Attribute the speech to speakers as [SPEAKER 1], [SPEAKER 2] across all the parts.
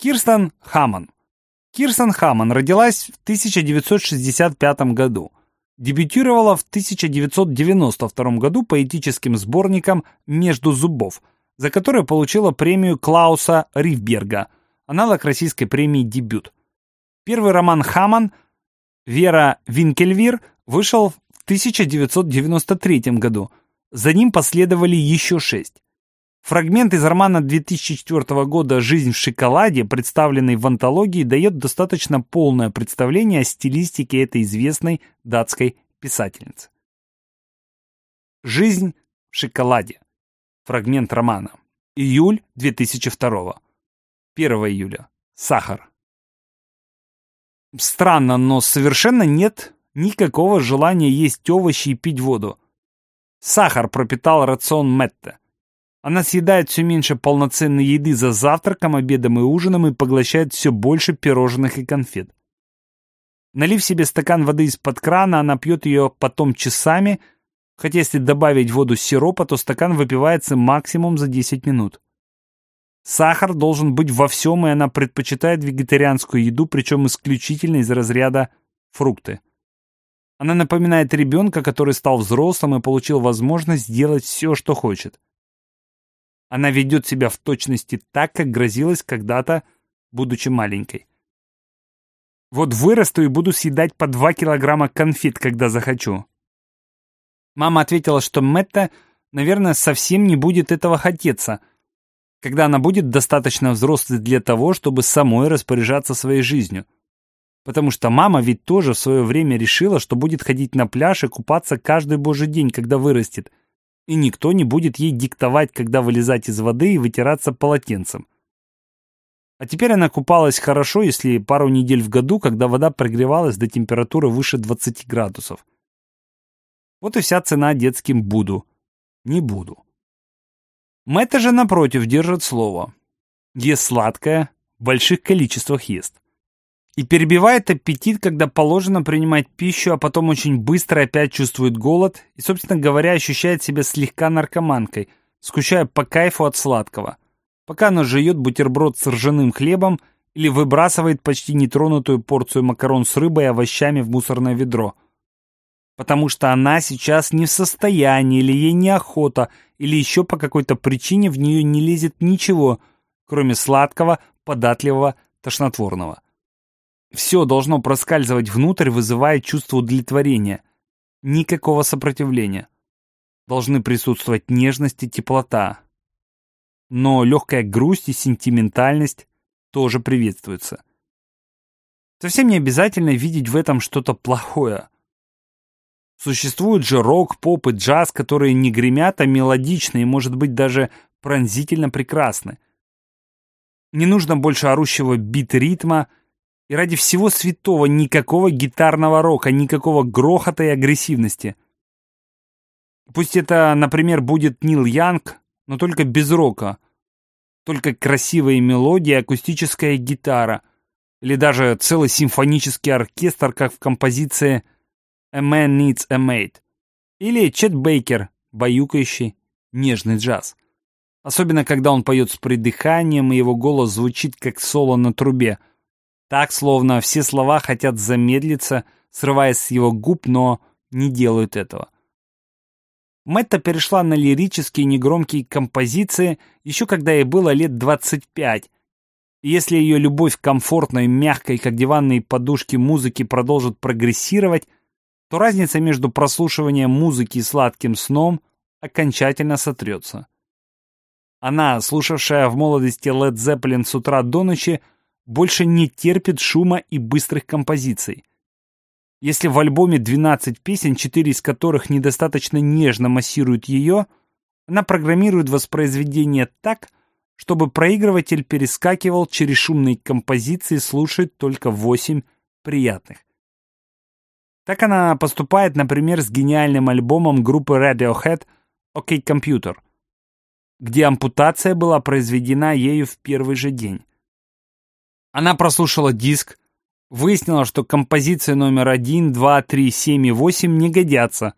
[SPEAKER 1] Кирстен Хаман. Кирстен Хаман родилась в 1965 году. Дебютировала в 1992 году поэтическим сборником «Между зубов», за который получила премию Клауса Рифберга, аналог российской премии «Дебют». Первый роман Хаман «Вера Винкельвир» вышел в 1993 году. За ним последовали еще шесть. Фрагмент из романа 2004 года «Жизнь в шоколаде», представленный в антологии, дает достаточно полное представление о стилистике этой известной датской писательницы. «Жизнь в шоколаде». Фрагмент романа. Июль 2002. 1 июля. Сахар. Странно, но совершенно нет никакого желания есть овощи и пить воду. Сахар пропитал рацион Метте. Она съедает все меньше полноценной еды за завтраком, обедом и ужином и поглощает все больше пирожных и конфет. Налив себе стакан воды из-под крана, она пьет ее потом часами, хотя если добавить воду сиропа, то стакан выпивается максимум за 10 минут. Сахар должен быть во всем, и она предпочитает вегетарианскую еду, причем исключительно из разряда фрукты. Она напоминает ребенка, который стал взрослым и получил возможность сделать все, что хочет. Она ведет себя в точности так, как грозилась когда-то, будучи маленькой. Вот вырасту и буду съедать по два килограмма конфет, когда захочу. Мама ответила, что Мэтта, наверное, совсем не будет этого хотеться, когда она будет достаточно взрослой для того, чтобы самой распоряжаться своей жизнью. Потому что мама ведь тоже в свое время решила, что будет ходить на пляж и купаться каждый божий день, когда вырастет, и никто не будет ей диктовать, когда вылезать из воды и вытираться полотенцем. А теперь она купалась хорошо, если пару недель в году, когда вода прогревалась до температуры выше 20 градусов. Вот и вся цена детским «буду». Не буду. Мэтта же, напротив, держит слово. Ест сладкое, в больших количествах ест и перебивает аппетит, когда положено принимать пищу, а потом очень быстро опять чувствует голод и, собственно говоря, ощущает себя слегка наркоманкой, скучая по кайфу от сладкого, пока она жует бутерброд с ржаным хлебом или выбрасывает почти нетронутую порцию макарон с рыбой и овощами в мусорное ведро. Потому что она сейчас не в состоянии, или ей неохота, или еще по какой-то причине в нее не лезет ничего, кроме сладкого, податливого, тошнотворного. Все должно проскальзывать внутрь, вызывая чувство удовлетворения. Никакого сопротивления. Должны присутствовать нежность и теплота. Но легкая грусть и сентиментальность тоже приветствуются. Совсем не обязательно видеть в этом что-то плохое. Существуют же рок, поп и джаз, которые не гремят, а мелодичны и, может быть, даже пронзительно прекрасны. Не нужно больше орущего бит-ритма, и ради всего святого никакого гитарного рока, никакого грохота и агрессивности. Пусть это, например, будет Нил Янг, но только без рока. Только красивые мелодии, акустическая гитара. Или даже целый симфонический оркестр, как в композиции «A Man Needs a Mate». Или Чет Бейкер, баюкающий, нежный джаз. Особенно, когда он поет с придыханием, и его голос звучит как соло на трубе – так, словно все слова хотят замедлиться, срываясь с его губ, но не делают этого. Мэтта перешла на лирические негромкие композиции еще когда ей было лет 25. И если ее любовь к комфортной, мягкой, как диванные подушки музыки продолжит прогрессировать, то разница между прослушиванием музыки и сладким сном окончательно сотрется. Она, слушавшая в молодости Led Zeppelin с утра до ночи, больше не терпит шума и быстрых композиций. Если в альбоме 12 песен, 4 из которых недостаточно нежно массируют ее, она программирует воспроизведение так, чтобы проигрыватель перескакивал через шумные композиции, слушает только 8 приятных. Так она поступает, например, с гениальным альбомом группы Radiohead «OK Computer», где ампутация была произведена ею в первый же день. Она прослушала диск, выяснила, что композиции номер 1, 2, 3, 7 и 8 не годятся,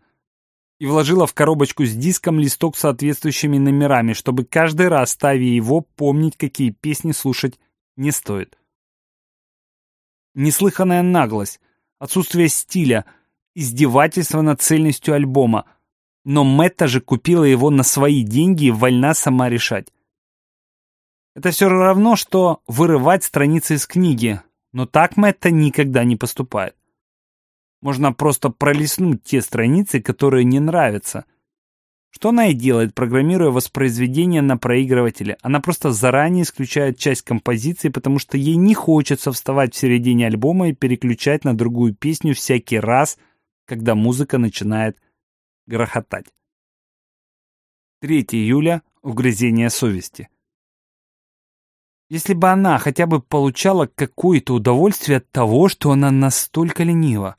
[SPEAKER 1] и вложила в коробочку с диском листок с соответствующими номерами, чтобы каждый раз, ставя его, помнить, какие песни слушать не стоит. Неслыханная наглость, отсутствие стиля, издевательство над цельностью альбома. Но Мэтта же купила его на свои деньги и вольна сама решать. Это все равно, что вырывать страницы из книги, но так Мэтта никогда не поступает. Можно просто пролистнуть те страницы, которые не нравятся. Что она и делает, программируя воспроизведение на проигрывателе. Она просто заранее исключает часть композиции, потому что ей не хочется вставать в середине альбома и переключать на другую песню всякий раз, когда музыка начинает грохотать. 3 июля. Угрызение совести. Если бы она хотя бы получала какое-то удовольствие от того, что она настолько ленива.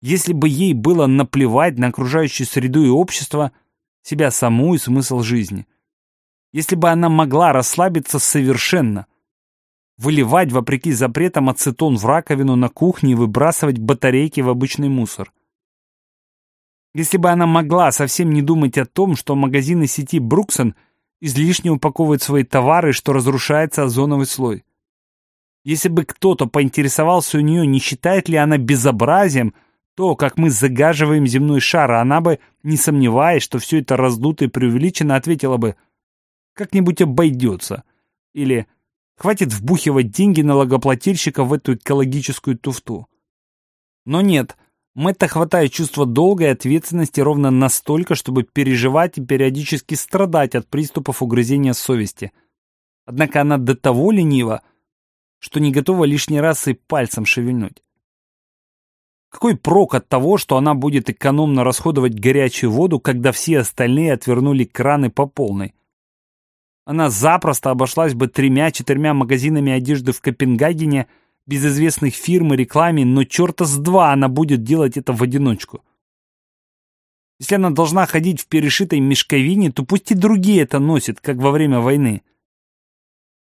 [SPEAKER 1] Если бы ей было наплевать на окружающую среду и общество, себя саму и смысл жизни. Если бы она могла расслабиться совершенно, выливать, вопреки запретам, ацетон в раковину на кухне и выбрасывать батарейки в обычный мусор. Если бы она могла совсем не думать о том, что магазины сети Бруксон – излишне упаковывает свои товары, что разрушается озоновый слой. Если бы кто-то поинтересовался у нее, не считает ли она безобразием то, как мы загаживаем земной шар, она бы, не сомневаясь, что все это раздуто и преувеличено, ответила бы «как-нибудь обойдется» или «хватит вбухивать деньги налогоплательщика в эту экологическую туфту». Но нет, Мэтта хватает чувства долга и ответственности ровно настолько, чтобы переживать и периодически страдать от приступов угрызения совести. Однако она до того ленива, что не готова лишний раз и пальцем шевельнуть. Какой прок от того, что она будет экономно расходовать горячую воду, когда все остальные отвернули краны по полной? Она запросто обошлась бы тремя-четырьмя магазинами одежды в Копенгагене – без известных фирм и рекламе, но черта с два она будет делать это в одиночку. Если она должна ходить в перешитой мешковине, то пусть и другие это носят, как во время войны.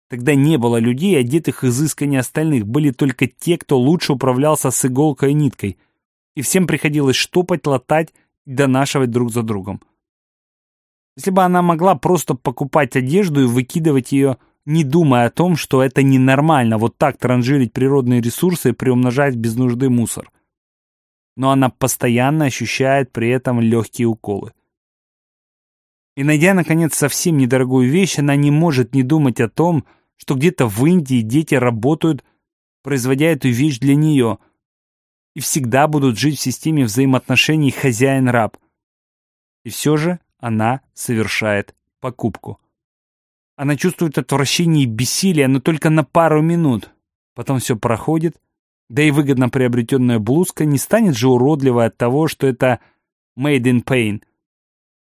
[SPEAKER 1] Тогда не было людей, одетых изысканнее остальных, были только те, кто лучше управлялся с иголкой и ниткой, и всем приходилось штопать, латать и донашивать друг за другом. Если бы она могла просто покупать одежду и выкидывать ее не думая о том, что это ненормально вот так транжирить природные ресурсы и приумножать без нужды мусор. Но она постоянно ощущает при этом легкие уколы. И найдя, наконец, совсем недорогую вещь, она не может не думать о том, что где-то в Индии дети работают, производя эту вещь для нее, и всегда будут жить в системе взаимоотношений хозяин-раб. И все же она совершает покупку. Она чувствует отвращение и бессилие, но только на пару минут. Потом все проходит, да и выгодно приобретенная блузка не станет же уродливой от того, что это made in pain,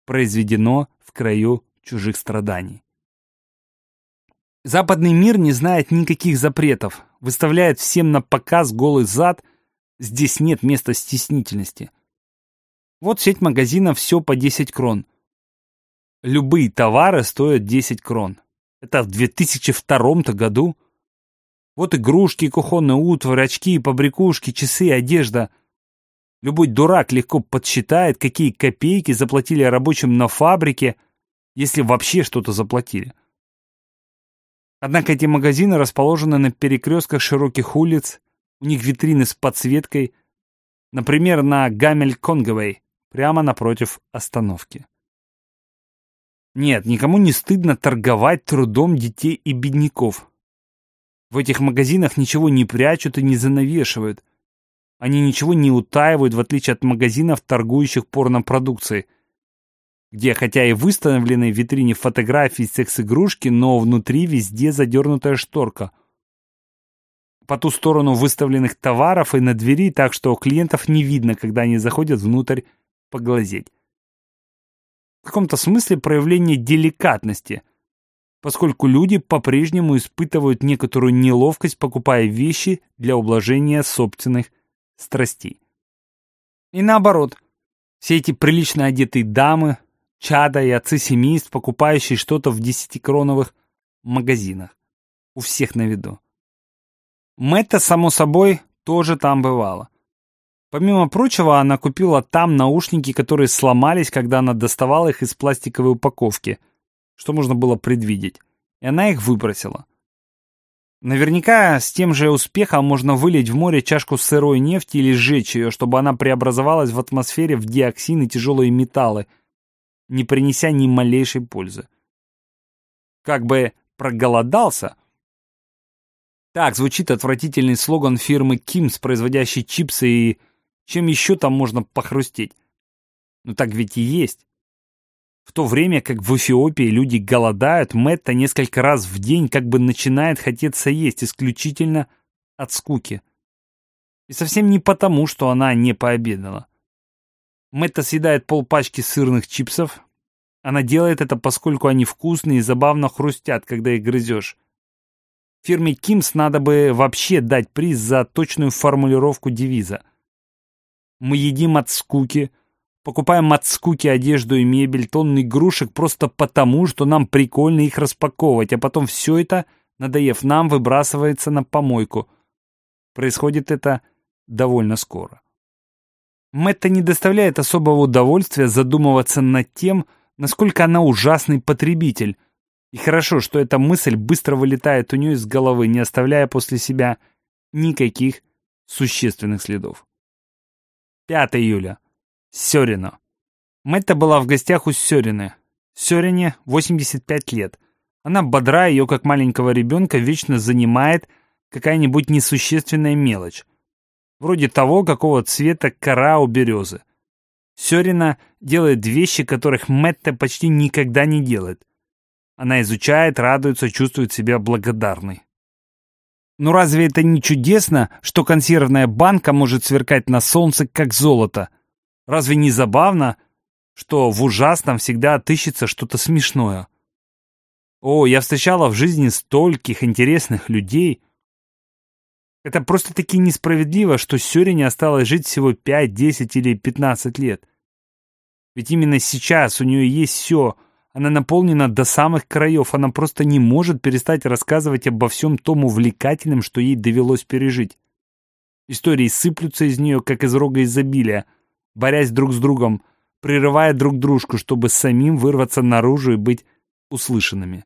[SPEAKER 1] произведено в краю чужих страданий. Западный мир не знает никаких запретов, выставляет всем на показ голый зад, здесь нет места стеснительности. Вот сеть магазинов все по 10 крон. Любые товары стоят 10 крон. Это в 2002 году. Вот игрушки, кухонная утварь, очки, побрякушки, часы, одежда. Любой дурак легко подсчитает, какие копейки заплатили рабочим на фабрике, если вообще что-то заплатили. Однако эти магазины расположены на перекрестках широких улиц, у них витрины с подсветкой, например, на Гамель-Конговей, прямо напротив остановки. Нет, никому не стыдно торговать трудом детей и бедняков. В этих магазинах ничего не прячут и не занавешивают. Они ничего не утаивают, в отличие от магазинов, торгующих порнопродукцией, где хотя и выставлены в витрине фотографии секс-игрушки, но внутри везде задернутая шторка. По ту сторону выставленных товаров и на двери, так что у клиентов не видно, когда они заходят внутрь поглазеть в каком-то смысле проявление деликатности, поскольку люди по-прежнему испытывают некоторую неловкость, покупая вещи для ублажения собственных страстей. И наоборот, все эти прилично одетые дамы, чада и отцы-семейств, покупающие что-то в десятикроновых магазинах. У всех на виду. Мэтта, само собой, тоже там бывала. Помимо прочего, она купила там наушники, которые сломались, когда она доставала их из пластиковой упаковки, что можно было предвидеть, и она их выбросила. Наверняка с тем же успехом можно вылить в море чашку сырой нефти или сжечь ее, чтобы она преобразовалась в атмосфере в диоксин и тяжелые металлы, не принеся ни малейшей пользы. Как бы проголодался. Так звучит отвратительный слоган фирмы Кимс, производящей чипсы и чем еще там можно похрустеть. Ну так ведь и есть. В то время как в Эфиопии люди голодают, Мэтта несколько раз в день как бы начинает хотеться есть исключительно от скуки. И совсем не потому, что она не пообедала. Мэтта съедает полпачки сырных чипсов. Она делает это, поскольку они вкусные и забавно хрустят, когда их грызешь. Фирме Кимс надо бы вообще дать приз за точную формулировку девиза. Мы едим от скуки — Покупаем от скуки одежду и мебель, тонны игрушек просто потому, что нам прикольно их распаковывать, а потом все это, надоев нам, выбрасывается на помойку. Происходит это довольно скоро. Мэтта не доставляет особого удовольствия задумываться над тем, насколько она ужасный потребитель. И хорошо, что эта мысль быстро вылетает у нее из головы, не оставляя после себя никаких существенных следов. 5 июля. Сёрина. Мэтта была в гостях у Сёрины. Сёрине 85 лет. Она бодра, ее как маленького ребенка вечно занимает какая-нибудь несущественная мелочь. Вроде того, какого цвета кора у березы. Сёрина делает вещи, которых Мэтта почти никогда не делает. Она изучает, радуется, чувствует себя благодарной. Но разве это не чудесно, что консервная банка может сверкать на солнце, как золото? Разве не забавно, что в ужасном всегда отыщется что-то смешное? О, я встречала в жизни стольких интересных людей. Это просто-таки несправедливо, что Сёрине осталось жить всего 5, 10 или 15 лет. Ведь именно сейчас у нее есть все. Она наполнена до самых краев. Она просто не может перестать рассказывать обо всем том увлекательном, что ей довелось пережить. Истории сыплются из нее, как из рога изобилия борясь друг с другом, прерывая друг дружку, чтобы самим вырваться наружу и быть услышанными.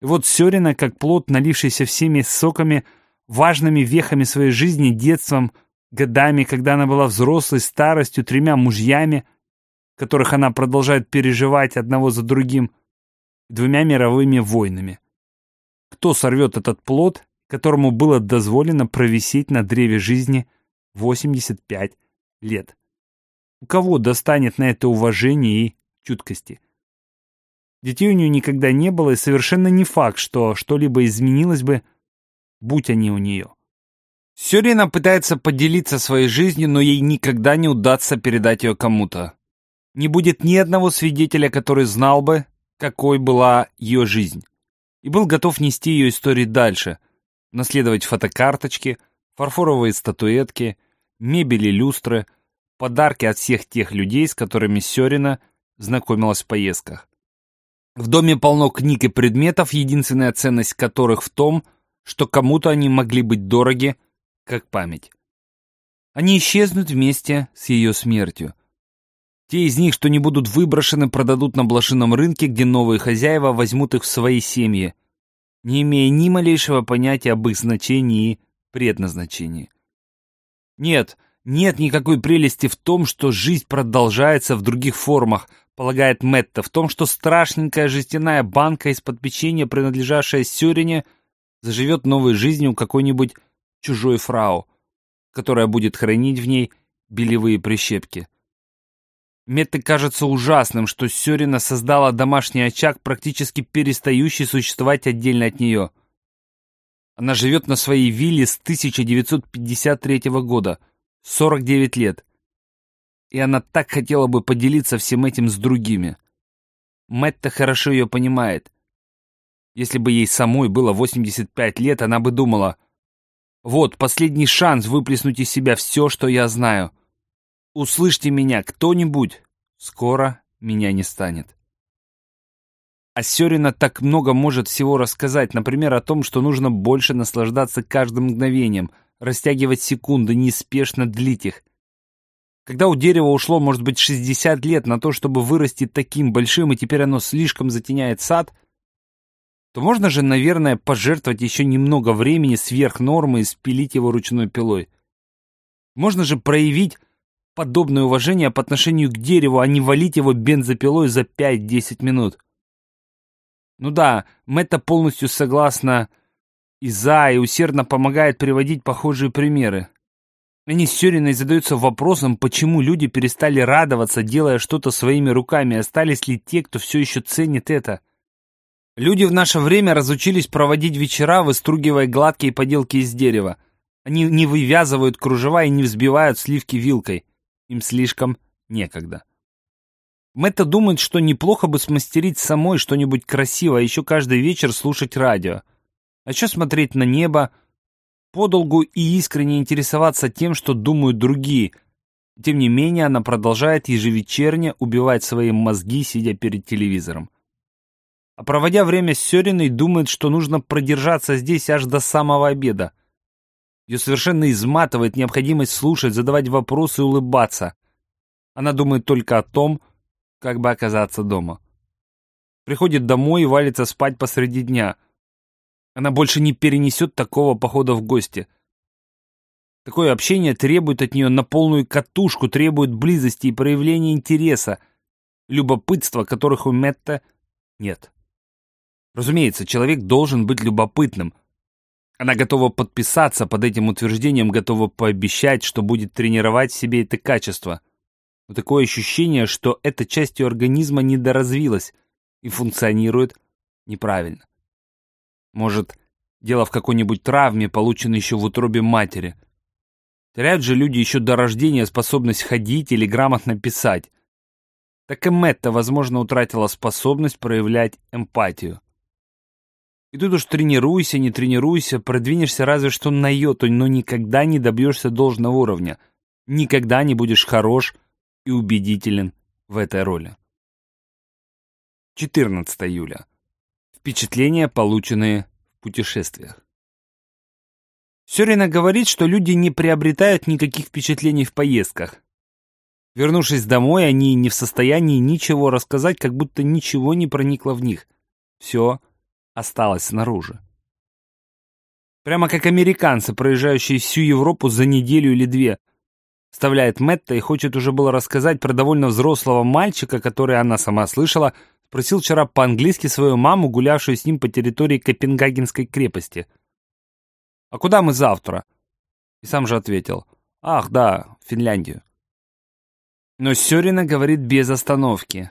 [SPEAKER 1] И вот Сёрина, как плод, налившийся всеми соками, важными вехами своей жизни, детством, годами, когда она была взрослой, старостью, тремя мужьями, которых она продолжает переживать одного за другим, двумя мировыми войнами. Кто сорвет этот плод, которому было дозволено провисеть на древе жизни 85 лет? У кого достанет на это уважение и чуткости? Детей у нее никогда не было, и совершенно не факт, что что-либо изменилось бы, будь они у нее. Сёрина пытается поделиться своей жизнью, но ей никогда не удастся передать ее кому-то. Не будет ни одного свидетеля, который знал бы, какой была ее жизнь, и был готов нести ее истории дальше, наследовать фотокарточки, фарфоровые статуэтки, мебели, люстры — подарки от всех тех людей, с которыми Сёрина знакомилась в поездках. В доме полно книг и предметов, единственная ценность которых в том, что кому-то они могли быть дороги, как память. Они исчезнут вместе с ее смертью. Те из них, что не будут выброшены, продадут на блошином рынке, где новые хозяева возьмут их в свои семьи, не имея ни малейшего понятия об их значении и предназначении. Нет, нет никакой прелести в том, что жизнь продолжается в других формах, полагает Мэтта, в том, что страшненькая жестяная банка из-под печенья, принадлежавшая Сёрине, заживет новой жизнью какой-нибудь чужой фрау, которая будет хранить в ней белевые прищепки. Метте кажется ужасным, что Сёрина создала домашний очаг, практически перестающий существовать отдельно от нее. Она живет на своей вилле с 1953 года — 49 лет. И она так хотела бы поделиться всем этим с другими. Мэтта хорошо ее понимает. Если бы ей самой было 85 лет, она бы думала, «Вот, последний шанс выплеснуть из себя все, что я знаю. Услышьте меня, кто-нибудь. Скоро меня не станет». А Сёрина так много может всего рассказать, например, о том, что нужно больше наслаждаться каждым мгновением — растягивать секунды, неспешно длить их. Когда у дерева ушло, может быть, 60 лет на то, чтобы вырасти таким большим, и теперь оно слишком затеняет сад, то можно же, наверное, пожертвовать еще немного времени сверх нормы и спилить его ручной пилой. Можно же проявить подобное уважение по отношению к дереву, а не валить его бензопилой за 5-10 минут. Ну да, Мэтта полностью согласна и за, и усердно помогает приводить похожие примеры. Они с Сёриной задаются вопросом, почему люди перестали радоваться, делая что-то своими руками, остались ли те, кто все еще ценит это. Люди в наше время разучились проводить вечера, выстругивая гладкие поделки из дерева. Они не вывязывают кружева и не взбивают сливки вилкой. Им слишком некогда. Мэтта думает, что неплохо бы смастерить самой что-нибудь красивое, а еще каждый вечер слушать радио. А еще смотреть на небо, подолгу и искренне интересоваться тем, что думают другие. Тем не менее, она продолжает ежевечерне убивать свои мозги, сидя перед телевизором. А проводя время с Сёриной, думает, что нужно продержаться здесь аж до самого обеда. Ее совершенно изматывает необходимость слушать, задавать вопросы и улыбаться. Она думает только о том, как бы оказаться дома. Приходит домой и валится спать посреди дня – она больше не перенесет такого похода в гости. Такое общение требует от нее на полную катушку, требует близости и проявления интереса, любопытства, которых у Метта нет. Разумеется, человек должен быть любопытным. Она готова подписаться под этим утверждением, готова пообещать, что будет тренировать в себе это качество. Но такое ощущение, что эта часть ее организма недоразвилась и функционирует неправильно. Может, дело в какой-нибудь травме, полученной еще в утробе матери. Теряют же люди еще до рождения способность ходить или грамотно писать. Так и Мэтта, возможно, утратила способность проявлять эмпатию. И тут уж тренируйся, не тренируйся, продвинешься разве что на йоту, но никогда не добьешься должного уровня. Никогда не будешь хорош и убедителен в этой роли. 14 июля. Впечатления, полученные в путешествиях. Сёрина говорит, что люди не приобретают никаких впечатлений в поездках. Вернувшись домой, они не в состоянии ничего рассказать, как будто ничего не проникло в них. Все осталось снаружи. Прямо как американцы, проезжающие всю Европу за неделю или две. Вставляет Мэтта и хочет уже было рассказать про довольно взрослого мальчика, который она сама слышала, Спросил вчера по-английски свою маму, гулявшую с ним по территории Копенгагенской крепости. «А куда мы завтра?» И сам же ответил. «Ах, да, в Финляндию». Но Сёрина говорит без остановки.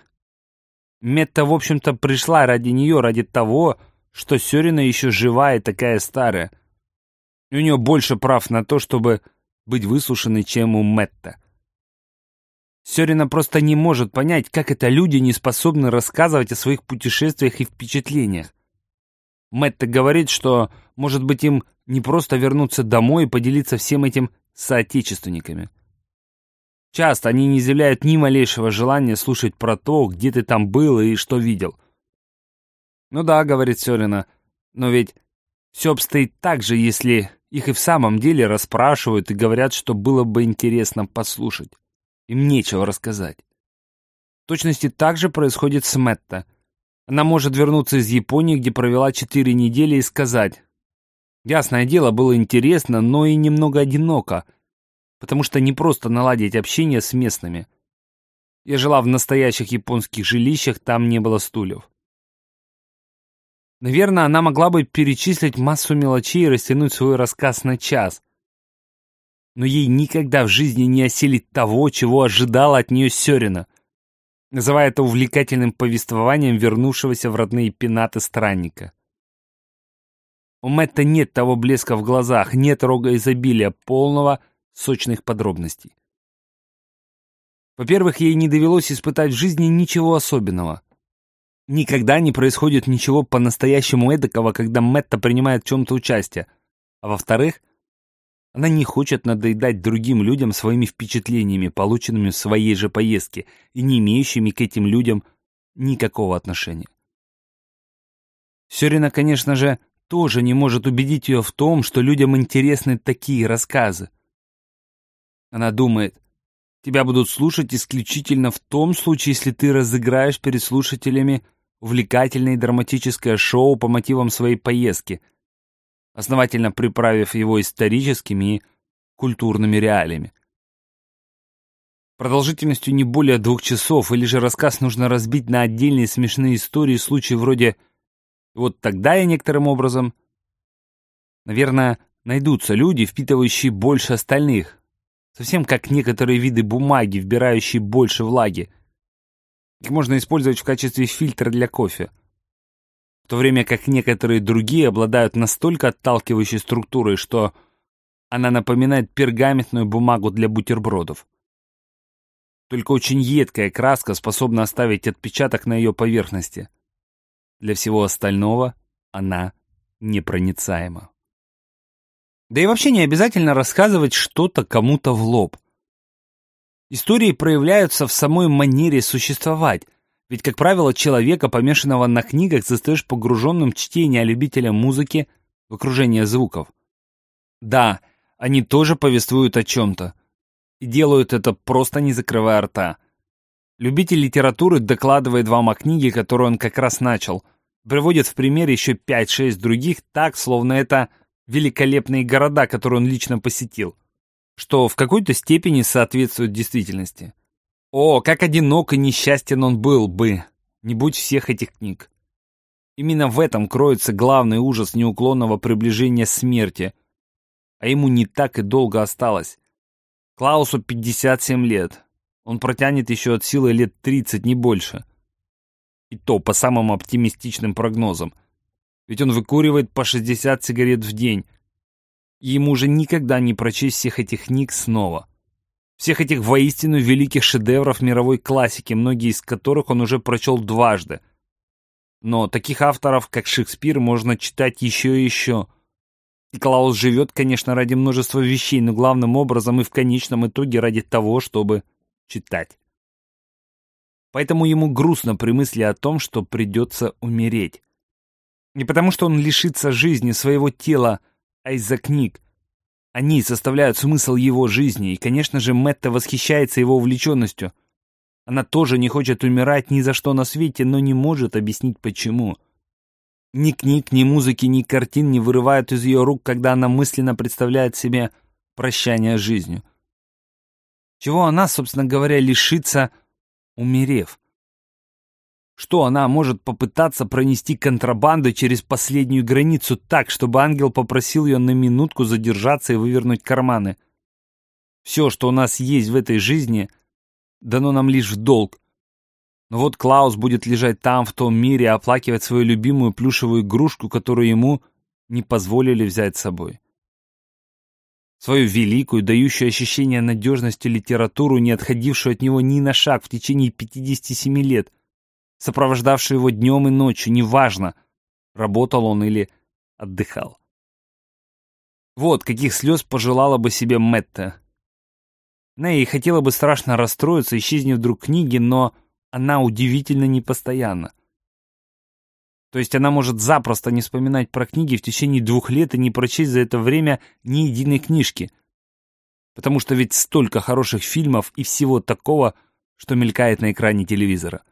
[SPEAKER 1] Метта, в общем-то, пришла ради нее, ради того, что Сёрина еще жива и такая старая. И у нее больше прав на то, чтобы быть выслушанной, чем у Метта. Сёрина просто не может понять, как это люди не способны рассказывать о своих путешествиях и впечатлениях. Мэтта говорит, что, может быть, им не просто вернуться домой и поделиться всем этим с соотечественниками. Часто они не изъявляют ни малейшего желания слушать про то, где ты там был и что видел. «Ну да», — говорит Сёрина, — «но ведь все обстоит так же, если их и в самом деле расспрашивают и говорят, что было бы интересно послушать». Им нечего рассказать. В точности так же происходит с Мэтта. Она может вернуться из Японии, где провела четыре недели, и сказать, «Ясное дело, было интересно, но и немного одиноко, потому что не просто наладить общение с местными. Я жила в настоящих японских жилищах, там не было стульев». Наверное, она могла бы перечислить массу мелочей и растянуть свой рассказ на час, но ей никогда в жизни не осилить того, чего ожидала от нее Сёрина, называя это увлекательным повествованием вернувшегося в родные пенаты странника. У Мэтта нет того блеска в глазах, нет рога изобилия, полного сочных подробностей. Во-первых, ей не довелось испытать в жизни ничего особенного. Никогда не происходит ничего по-настоящему эдакого, когда Мэтта принимает в чем-то участие. А во-вторых, она не хочет надоедать другим людям своими впечатлениями, полученными в своей же поездке, и не имеющими к этим людям никакого отношения. Сёрина, конечно же, тоже не может убедить ее в том, что людям интересны такие рассказы. Она думает, тебя будут слушать исключительно в том случае, если ты разыграешь перед слушателями увлекательное драматическое шоу по мотивам своей поездки, основательно приправив его историческими и культурными реалиями. Продолжительностью не более двух часов, или же рассказ нужно разбить на отдельные смешные истории, случаи вроде «Вот тогда я некоторым образом...» Наверное, найдутся люди, впитывающие больше остальных, совсем как некоторые виды бумаги, вбирающие больше влаги. Их можно использовать в качестве фильтра для кофе. В то время как некоторые другие обладают настолько отталкивающей структурой, что она напоминает пергаментную бумагу для бутербродов. Только очень едкая краска способна оставить отпечаток на ее поверхности. Для всего остального она непроницаема. Да и вообще не обязательно рассказывать что-то кому-то в лоб. Истории проявляются в самой манере существовать, ведь, как правило, человека, помешанного на книгах, застаешь погруженным в чтение любителя музыки в окружение звуков. Да, они тоже повествуют о чем-то, и делают это просто не закрывая рта. Любитель литературы докладывает вам о книге, которую он как раз начал, приводит в пример еще 5-6 других так, словно это великолепные города, которые он лично посетил, что в какой-то степени соответствует действительности. О, как одинок и несчастен он был бы, не будь всех этих книг. Именно в этом кроется главный ужас неуклонного приближения смерти, а ему не так и долго осталось. Клаусу 57 лет. Он протянет еще от силы лет 30, не больше. И то по самым оптимистичным прогнозам. Ведь он выкуривает по 60 сигарет в день. Ему уже никогда не прочесть всех этих книг снова. Всех этих воистину великих шедевров мировой классики, многие из которых он уже прочел дважды. Но таких авторов, как Шекспир, можно читать еще и еще – и Клаус живет, конечно, ради множества вещей, но главным образом и в конечном итоге ради того, чтобы читать. Поэтому ему грустно при мысли о том, что придется умереть. Не потому, что он лишится жизни своего тела, а из-за книг. Они составляют смысл его жизни, и, конечно же, Мэтта восхищается его увлеченностью. Она тоже не хочет умирать ни за что на свете, но не может объяснить почему. Ни книг, ни музыки, ни картин не вырывают из ее рук, когда она мысленно представляет себе прощание с жизнью. Чего она, собственно говоря, лишится, умерев? Что она может попытаться пронести контрабанду через последнюю границу так, чтобы ангел попросил ее на минутку задержаться и вывернуть карманы? Все, что у нас есть в этой жизни, дано нам лишь в долг, но вот Клаус будет лежать там, в том мире, оплакивать свою любимую плюшевую игрушку, которую ему не позволили взять с собой. Свою великую, дающую ощущение надежности литературу, не отходившую от него ни на шаг в течение 57 лет, сопровождавшую его днем и ночью, неважно, работал он или отдыхал. Вот каких слез пожелала бы себе Мэтта. Нэй хотела бы страшно расстроиться, исчезнет вдруг книги, но она удивительно непостоянна. То есть она может запросто не вспоминать про книги в течение двух лет и не прочесть за это время ни единой книжки. Потому что ведь столько хороших фильмов и всего такого, что мелькает на экране телевизора.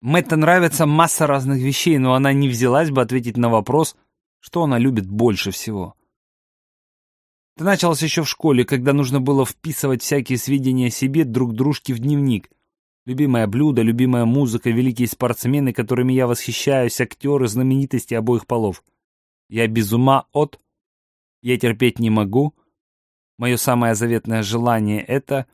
[SPEAKER 1] Мэтта нравится масса разных вещей, но она не взялась бы ответить на вопрос, что она любит больше всего. Это началось еще в школе, когда нужно было вписывать всякие сведения о себе друг дружке в дневник. Любимое блюдо, любимая музыка, великие спортсмены, которыми я восхищаюсь, актеры, знаменитости обоих полов. Я без ума от... Я терпеть не могу. Мое самое заветное желание — это...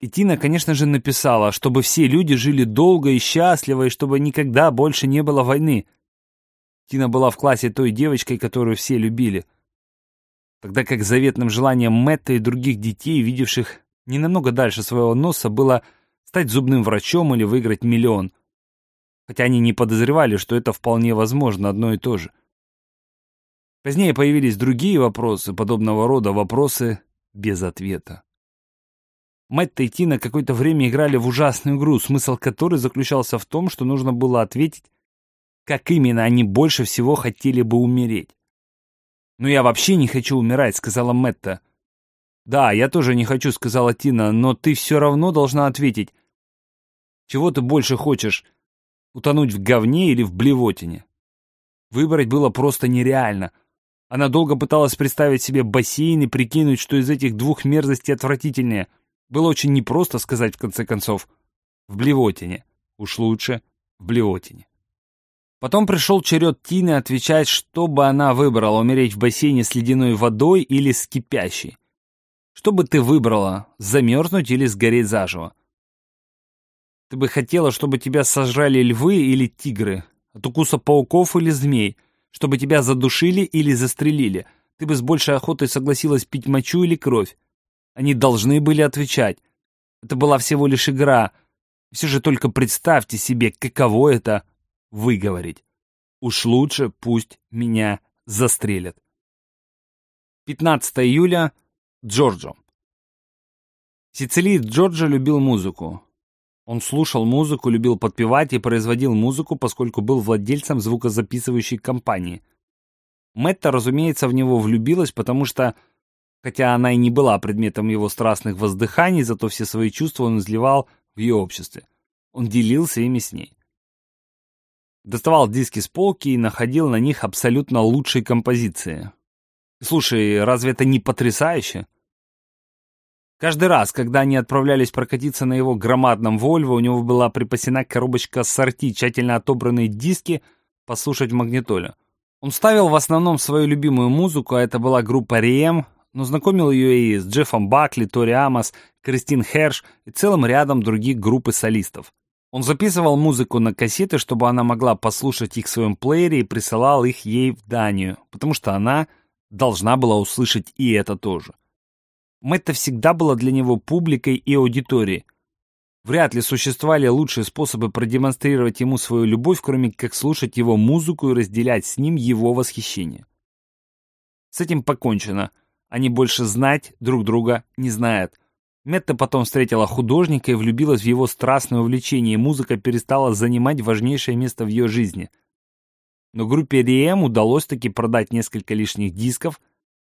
[SPEAKER 1] И Тина, конечно же, написала, чтобы все люди жили долго и счастливо, и чтобы никогда больше не было войны. Тина была в классе той девочкой, которую все любили. Тогда как заветным желанием Мэтта и других детей, видевших не намного дальше своего носа, было стать зубным врачом или выиграть миллион. Хотя они не подозревали, что это вполне возможно одно и то же. Позднее появились другие вопросы, подобного рода вопросы без ответа. Мэтт и Тина какое-то время играли в ужасную игру, смысл которой заключался в том, что нужно было ответить, как именно они больше всего хотели бы умереть. «Но я вообще не хочу умирать», — сказала Мэтта. «Да, я тоже не хочу», — сказала Тина, «но ты все равно должна ответить. Чего ты больше хочешь? Утонуть в говне или в блевотине. Выбрать было просто нереально. Она долго пыталась представить себе бассейн и прикинуть, что из этих двух мерзостей отвратительнее. Было очень непросто сказать в конце концов. В блевотине. Уж лучше в блевотине. Потом пришел черед Тины отвечать, что бы она выбрала, умереть в бассейне с ледяной водой или с кипящей. Что бы ты выбрала, замерзнуть или сгореть заживо? Ты бы хотела, чтобы тебя сожрали львы или тигры, от укуса пауков или змей, чтобы тебя задушили или застрелили. Ты бы с большей охотой согласилась пить мочу или кровь. Они должны были отвечать. Это была всего лишь игра. Все же только представьте себе, каково это — выговорить. Уж лучше пусть меня застрелят. 15 июля. Джорджо. Сицилиец Джорджо любил музыку. Он слушал музыку, любил подпевать и производил музыку, поскольку был владельцем звукозаписывающей компании. Мэтта, разумеется, в него влюбилась, потому что, хотя она и не была предметом его страстных воздыханий, зато все свои чувства он изливал в ее обществе. Он делился ими с ней. Доставал диски с полки и находил на них абсолютно лучшие композиции. Слушай, разве это не потрясающе? Каждый раз, когда они отправлялись прокатиться на его громадном Вольво, у него была припасена коробочка ассорти, тщательно отобранные диски, послушать в магнитоле. Он ставил в основном свою любимую музыку, а это была группа Риэм, но знакомил ее и с Джеффом Бакли, Тори Амос, Кристин Херш и целым рядом других групп и солистов. Он записывал музыку на кассеты, чтобы она могла послушать их в своем плеере и присылал их ей в Данию, потому что она должна была услышать и это тоже. Мэтта всегда была для него публикой и аудиторией. Вряд ли существовали лучшие способы продемонстрировать ему свою любовь, кроме как слушать его музыку и разделять с ним его восхищение. С этим покончено. Они больше знать друг друга не знают. Метта потом встретила художника и влюбилась в его страстное увлечение, и музыка перестала занимать важнейшее место в ее жизни. Но группе Риэм удалось таки продать несколько лишних дисков,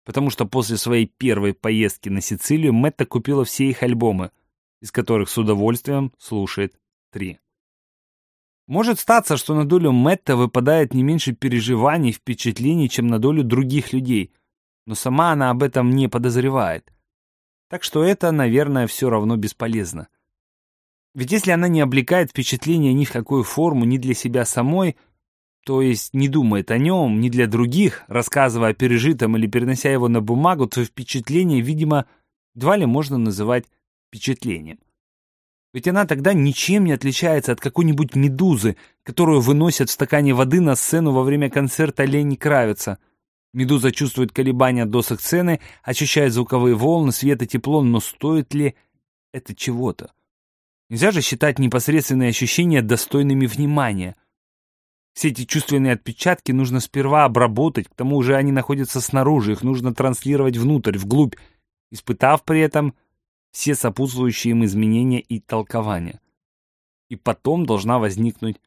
[SPEAKER 1] потому что после своей первой поездки на Сицилию Мэтта купила все их альбомы, из которых с удовольствием слушает три. Может статься, что на долю Мэтта выпадает не меньше переживаний и впечатлений, чем на долю других людей, но сама она об этом не подозревает. Так что это, наверное, все равно бесполезно. Ведь если она не облекает впечатления ни в какую форму, ни для себя самой, то есть не думает о нем, ни для других, рассказывая о пережитом или перенося его на бумагу, то впечатление, видимо, едва ли можно называть впечатлением. Ведь она тогда ничем не отличается от какой-нибудь медузы, которую выносят в стакане воды на сцену во время концерта Лени Кравица. Медуза чувствует колебания досок сцены, ощущает звуковые волны, свет и тепло, но стоит ли это чего-то? Нельзя же считать непосредственные ощущения достойными внимания – все эти чувственные отпечатки нужно сперва обработать, к тому же они находятся снаружи, их нужно транслировать внутрь, вглубь, испытав при этом все сопутствующие им изменения и толкования. И потом должна возникнуть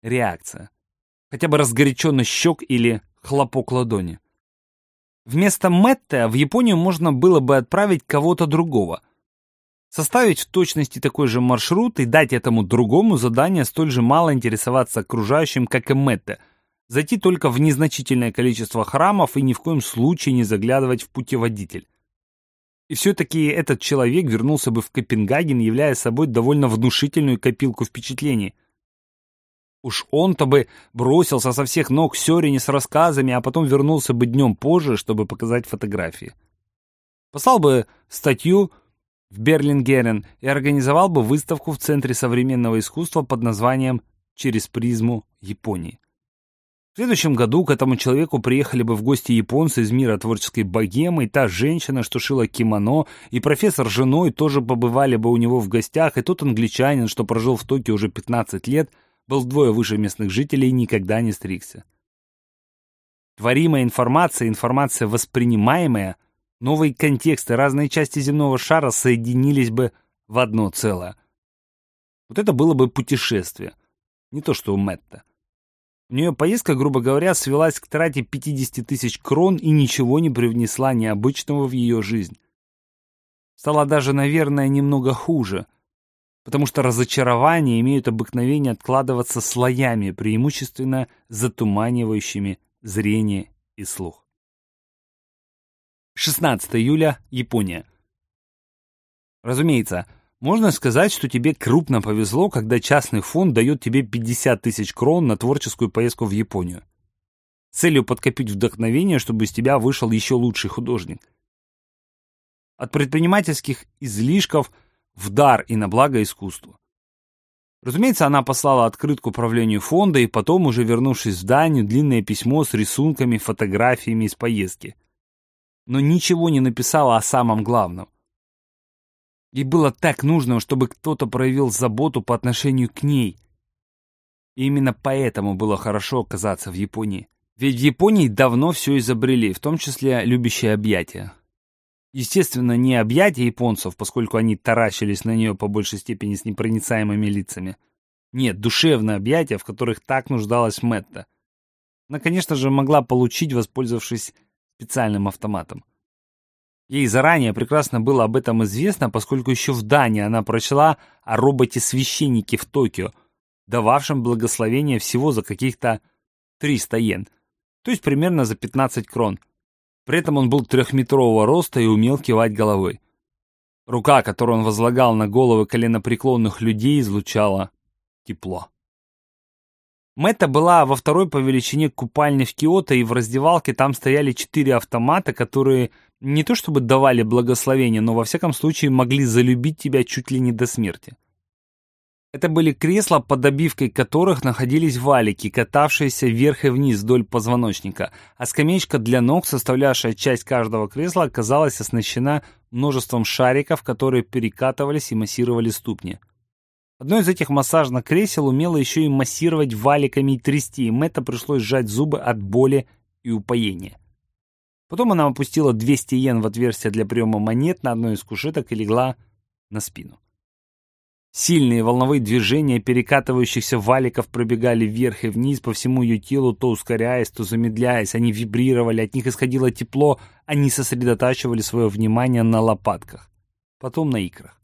[SPEAKER 1] реакция. Хотя бы разгоряченный щек или хлопок ладони. Вместо Мэтта в Японию можно было бы отправить кого-то другого — Составить в точности такой же маршрут и дать этому другому задание столь же мало интересоваться окружающим, как и Мэтте. Зайти только в незначительное количество храмов и ни в коем случае не заглядывать в путеводитель. И все-таки этот человек вернулся бы в Копенгаген, являя собой довольно внушительную копилку впечатлений. Уж он-то бы бросился со всех ног Сёрине с рассказами, а потом вернулся бы днем позже, чтобы показать фотографии. Послал бы статью в Берлингерен и организовал бы выставку в Центре современного искусства под названием «Через призму Японии». В следующем году к этому человеку приехали бы в гости японцы из мира творческой богемы, и та женщина, что шила кимоно, и профессор с женой тоже побывали бы у него в гостях, и тот англичанин, что прожил в Токио уже 15 лет, был вдвое выше местных жителей и никогда не стригся. Творимая информация, информация воспринимаемая, новые контексты, разные части земного шара соединились бы в одно целое. Вот это было бы путешествие. Не то, что у Мэтта. У нее поездка, грубо говоря, свелась к трате 50 тысяч крон и ничего не привнесла необычного в ее жизнь. Стало даже, наверное, немного хуже. Потому что разочарования имеют обыкновение откладываться слоями, преимущественно затуманивающими зрение и слух. 16 июля, Япония. Разумеется, можно сказать, что тебе крупно повезло, когда частный фонд дает тебе 50 тысяч крон на творческую поездку в Японию. Целью подкопить вдохновение, чтобы из тебя вышел еще лучший художник. От предпринимательских излишков – в дар и на благо искусству. Разумеется, она послала открытку правлению фонда и потом, уже вернувшись в Данию, длинное письмо с рисунками, фотографиями из поездки. Но ничего не написала о самом главном. Ей было так нужно, чтобы кто-то проявил заботу по отношению к ней. И именно поэтому было хорошо оказаться в Японии. Ведь в Японии давно все изобрели, в том числе любящие объятия. Естественно, не объятия японцев, поскольку они таращились на нее по большей степени с непроницаемыми лицами. Нет, душевные объятия, в которых так нуждалась Мэтта. Она, конечно же, могла получить, воспользовавшись специальным автоматом. Ей заранее прекрасно было об этом известно, поскольку еще в Дании она прочла о роботе-священнике в Токио, дававшем благословение всего за каких-то 300 йен, то есть примерно за 15 крон – при этом он был трехметрового роста и умел кивать головой. Рука, которую он возлагал на головы коленопреклонных людей, излучала тепло. Мэтта была во второй по величине купальни в Киото, и в раздевалке там стояли четыре автомата, которые не то чтобы давали благословение, но во всяком случае могли залюбить тебя чуть ли не до смерти. Это были кресла, под обивкой которых находились валики, катавшиеся вверх и вниз вдоль позвоночника, а скамеечка для ног, составлявшая часть каждого кресла, оказалась оснащена множеством шариков, которые перекатывались и массировали ступни. Одно из этих массажных кресел умело еще и массировать валиками и трясти, и Мэтта пришлось сжать зубы от боли и упоения. Потом она опустила 200 йен в отверстие для приема монет на одной из кушеток и легла на спину. Сильные волновые движения перекатывающихся валиков пробегали вверх и вниз по всему ее телу, то ускоряясь, то замедляясь. Они вибрировали, от них исходило тепло, они сосредотачивали свое внимание на лопатках, потом на икрах.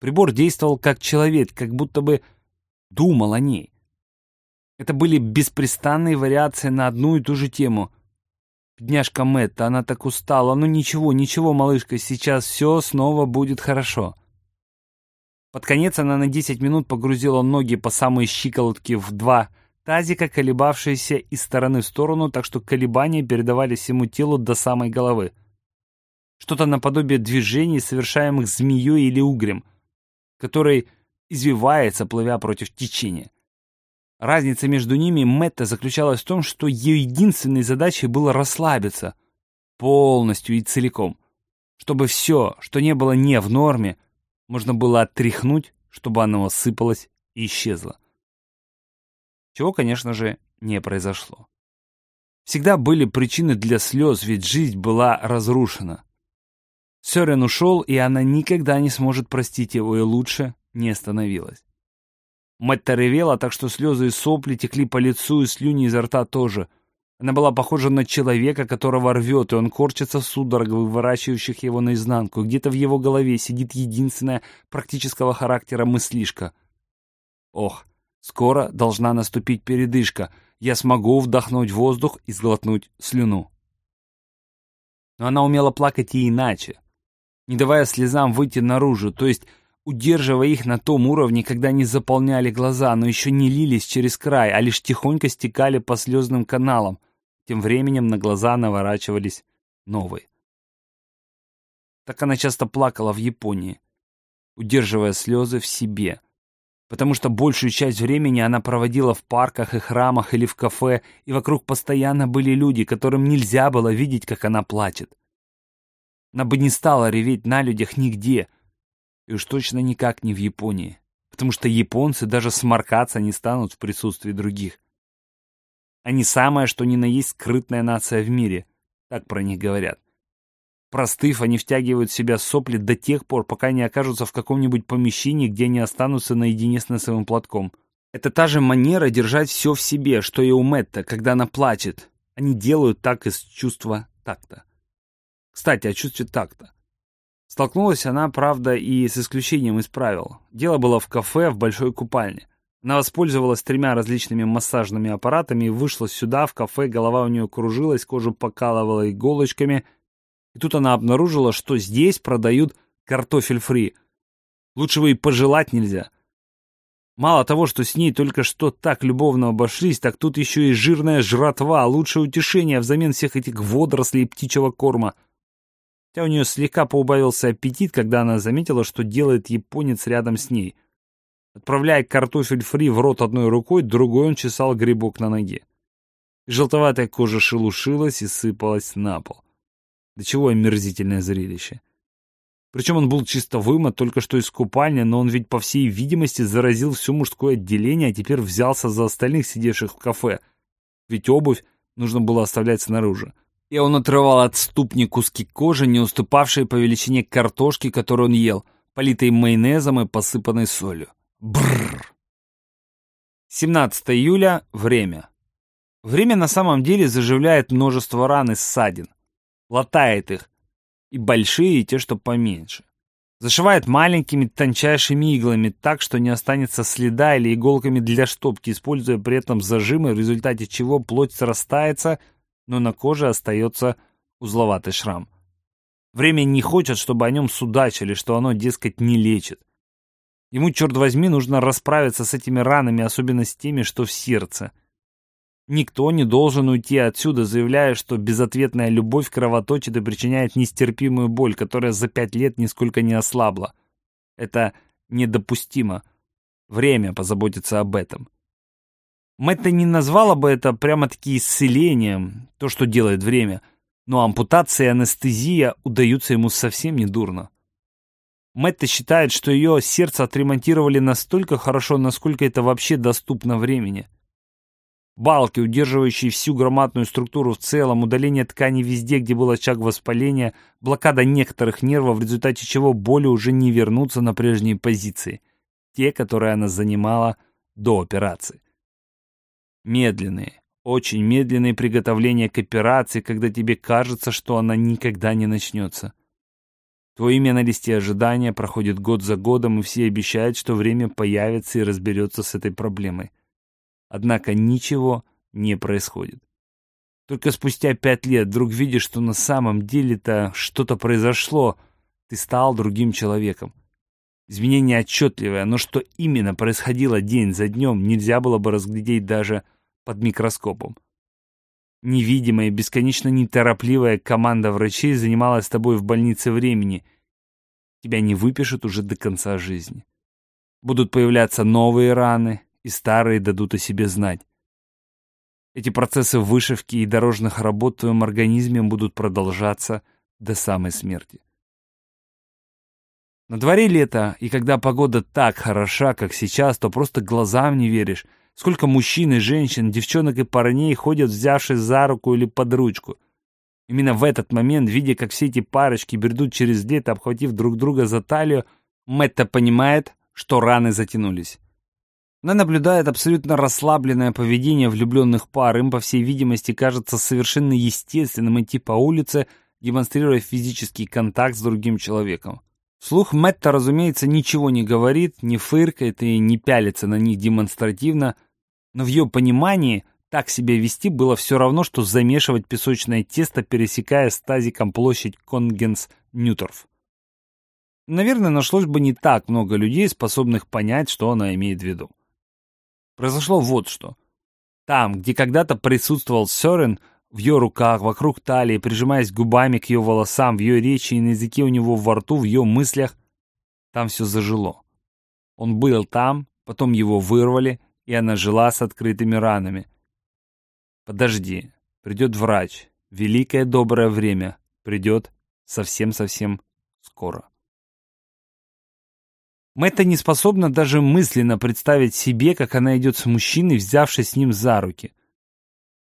[SPEAKER 1] Прибор действовал как человек, как будто бы думал о ней. Это были беспрестанные вариации на одну и ту же тему. Бедняжка Мэтта, она так устала. Ну ничего, ничего, малышка, сейчас все снова будет хорошо. Под конец она на 10 минут погрузила ноги по самой щиколотке в два тазика, колебавшиеся из стороны в сторону, так что колебания передавались всему телу до самой головы. Что-то наподобие движений, совершаемых змеей или угрем, который извивается, плывя против течения. Разница между ними Мэтта заключалась в том, что ее единственной задачей было расслабиться полностью и целиком, чтобы все, что не было не в норме, можно было оттряхнуть, чтобы оно осыпалось и исчезло. Чего, конечно же, не произошло. Всегда были причины для слез, ведь жизнь была разрушена. Сёрен ушел, и она никогда не сможет простить его, и лучше не остановилась. Мать ревела, так что слезы и сопли текли по лицу, и слюни изо рта тоже — она была похожа на человека, которого рвет, и он корчится в выворачивающих его наизнанку. Где-то в его голове сидит единственная практического характера мыслишка. Ох, скоро должна наступить передышка. Я смогу вдохнуть воздух и сглотнуть слюну. Но она умела плакать и иначе, не давая слезам выйти наружу, то есть удерживая их на том уровне, когда они заполняли глаза, но еще не лились через край, а лишь тихонько стекали по слезным каналам, тем временем на глаза наворачивались новые. Так она часто плакала в Японии, удерживая слезы в себе, потому что большую часть времени она проводила в парках и храмах или в кафе, и вокруг постоянно были люди, которым нельзя было видеть, как она плачет. Она бы не стала реветь на людях нигде, и уж точно никак не в Японии, потому что японцы даже сморкаться не станут в присутствии других. Они самая, что ни на есть, скрытная нация в мире. Так про них говорят. Простыв, они втягивают в себя сопли до тех пор, пока не окажутся в каком-нибудь помещении, где они останутся наедине с носовым платком. Это та же манера держать все в себе, что и у Мэтта, когда она плачет. Они делают так из чувства такта. Кстати, о чувстве такта. Столкнулась она, правда, и с исключением из правил. Дело было в кафе в большой купальне. Она воспользовалась тремя различными массажными аппаратами и вышла сюда, в кафе, голова у нее кружилась, кожу покалывала иголочками. И тут она обнаружила, что здесь продают картофель фри. Лучшего и пожелать нельзя. Мало того, что с ней только что так любовно обошлись, так тут еще и жирная жратва, лучшее утешение взамен всех этих водорослей и птичьего корма — Хотя у нее слегка поубавился аппетит, когда она заметила, что делает японец рядом с ней. Отправляя картофель фри в рот одной рукой, другой он чесал грибок на ноге. Желтоватая кожа шелушилась и сыпалась на пол. До чего омерзительное зрелище. Причем он был чисто вымот, только что из купальни, но он ведь, по всей видимости, заразил все мужское отделение, а теперь взялся за остальных, сидевших в кафе. Ведь обувь нужно было оставлять снаружи и он отрывал от ступни куски кожи, не уступавшие по величине картошки, которую он ел, политой майонезом и посыпанной солью. Бррр. 17 июля. Время. Время на самом деле заживляет множество ран и ссадин. Латает их. И большие, и те, что поменьше. Зашивает маленькими тончайшими иглами так, что не останется следа или иголками для штопки, используя при этом зажимы, в результате чего плоть срастается – но на коже остается узловатый шрам. Время не хочет, чтобы о нем судачили, что оно, дескать, не лечит. Ему, черт возьми, нужно расправиться с этими ранами, особенно с теми, что в сердце. Никто не должен уйти отсюда, заявляя, что безответная любовь кровоточит и причиняет нестерпимую боль, которая за пять лет нисколько не ослабла. Это недопустимо. Время позаботится об этом. Мэтта не назвала бы это прямо-таки исцелением, то, что делает время, но ампутация и анестезия удаются ему совсем недурно. Мэтта считает, что ее сердце отремонтировали настолько хорошо, насколько это вообще доступно времени. Балки, удерживающие всю громадную структуру в целом, удаление ткани везде, где был очаг воспаления, блокада некоторых нервов, в результате чего боли уже не вернутся на прежние позиции, те, которые она занимала до операции. Медленные, очень медленные приготовления к операции, когда тебе кажется, что она никогда не начнется. Твое имя на листе ожидания проходит год за годом, и все обещают, что время появится и разберется с этой проблемой. Однако ничего не происходит. Только спустя пять лет вдруг видишь, что на самом деле-то что-то произошло, ты стал другим человеком. Изменение отчетливое, но что именно происходило день за днем, нельзя было бы разглядеть даже под микроскопом. Невидимая, бесконечно неторопливая команда врачей занималась тобой в больнице времени. Тебя не выпишут уже до конца жизни. Будут появляться новые раны, и старые дадут о себе знать. Эти процессы вышивки и дорожных работ в твоем организме будут продолжаться до самой смерти. На дворе лето, и когда погода так хороша, как сейчас, то просто глазам не веришь, Сколько мужчин и женщин, девчонок и парней ходят, взявшись за руку или под ручку. Именно в этот момент, видя, как все эти парочки бредут через лето, обхватив друг друга за талию, Мэтта понимает, что раны затянулись. Она наблюдает абсолютно расслабленное поведение влюбленных пар. Им, по всей видимости, кажется совершенно естественным идти по улице, демонстрируя физический контакт с другим человеком. Слух Мэтта, разумеется, ничего не говорит, не фыркает и не пялится на них демонстративно, но в ее понимании так себя вести было все равно, что замешивать песочное тесто, пересекая с тазиком площадь Конгенс-Ньюторф. Наверное, нашлось бы не так много людей, способных понять, что она имеет в виду. Произошло вот что. Там, где когда-то присутствовал Сёрен, в ее руках, вокруг талии, прижимаясь губами к ее волосам, в ее речи и на языке у него во рту, в ее мыслях, там все зажило. Он был там, потом его вырвали, и она жила с открытыми ранами. Подожди, придет врач. Великое доброе время придет совсем-совсем скоро. Мэтта не способна даже мысленно представить себе, как она идет с мужчиной, взявшись с ним за руки.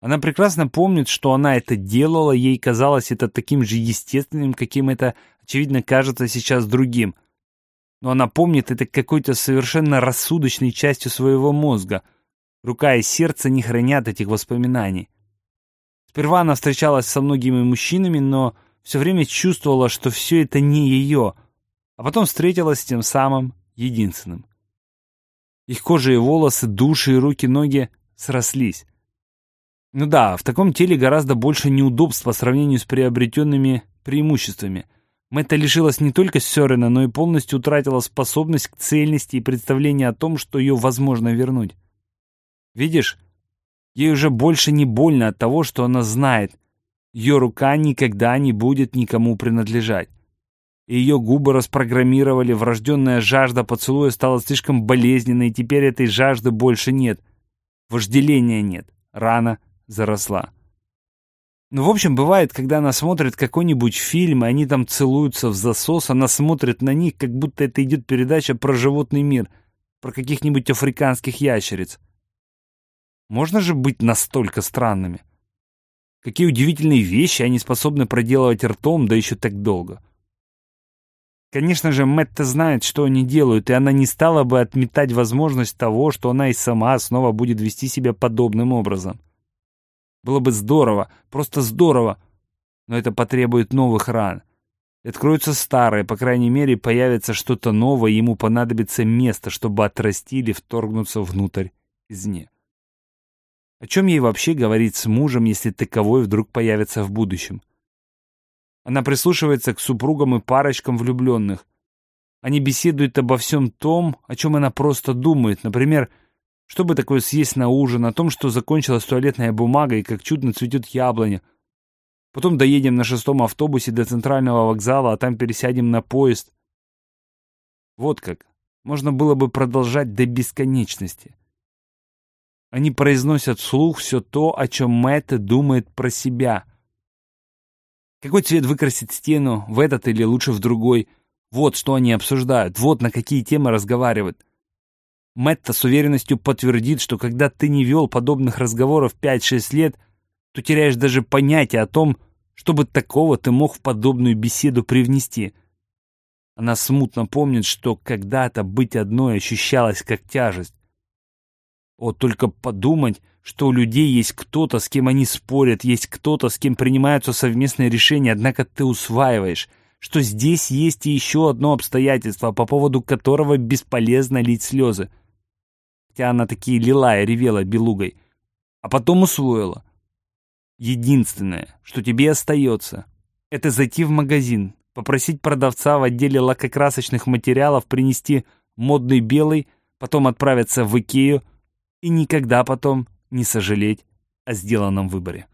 [SPEAKER 1] Она прекрасно помнит, что она это делала, ей казалось это таким же естественным, каким это, очевидно, кажется сейчас другим но она помнит это какой-то совершенно рассудочной частью своего мозга. Рука и сердце не хранят этих воспоминаний. Сперва она встречалась со многими мужчинами, но все время чувствовала, что все это не ее, а потом встретилась с тем самым единственным. Их кожа и волосы, души и руки, ноги срослись. Ну да, в таком теле гораздо больше неудобств по сравнению с приобретенными преимуществами. Мэтта лишилась не только Сёрена, но и полностью утратила способность к цельности и представление о том, что ее возможно вернуть. Видишь, ей уже больше не больно от того, что она знает. Ее рука никогда не будет никому принадлежать. И ее губы распрограммировали, врожденная жажда поцелуя стала слишком болезненной, и теперь этой жажды больше нет. Вожделения нет. Рана заросла. Ну, в общем, бывает, когда она смотрит какой-нибудь фильм, и они там целуются в засос, она смотрит на них, как будто это идет передача про животный мир, про каких-нибудь африканских ящериц. Можно же быть настолько странными? Какие удивительные вещи они способны проделывать ртом, да еще так долго. Конечно же, Мэтта знает, что они делают, и она не стала бы отметать возможность того, что она и сама снова будет вести себя подобным образом. Было бы здорово, просто здорово, но это потребует новых ран. Откроются старые, по крайней мере, появится что-то новое, ему понадобится место, чтобы отрасти или вторгнуться внутрь извне. О чем ей вообще говорить с мужем, если таковой вдруг появится в будущем? Она прислушивается к супругам и парочкам влюбленных. Они беседуют обо всем том, о чем она просто думает. Например, что бы такое съесть на ужин, о том, что закончилась туалетная бумага и как чудно цветет яблоня. Потом доедем на шестом автобусе до центрального вокзала, а там пересядем на поезд. Вот как. Можно было бы продолжать до бесконечности. Они произносят вслух все то, о чем Мэтт думает про себя. Какой цвет выкрасить стену, в этот или лучше в другой? Вот что они обсуждают, вот на какие темы разговаривают. Мэтта с уверенностью подтвердит, что когда ты не вел подобных разговоров 5-6 лет, то теряешь даже понятие о том, чтобы такого ты мог в подобную беседу привнести. Она смутно помнит, что когда-то быть одной ощущалось как тяжесть. Вот только подумать, что у людей есть кто-то, с кем они спорят, есть кто-то, с кем принимаются совместные решения, однако ты усваиваешь, что здесь есть и еще одно обстоятельство, по поводу которого бесполезно лить слезы. Хотя она такие лила и ревела белугой. А потом усвоила. Единственное, что тебе остается, это зайти в магазин, попросить продавца в отделе лакокрасочных материалов принести модный белый, потом отправиться в Икею, и никогда потом не сожалеть о сделанном выборе.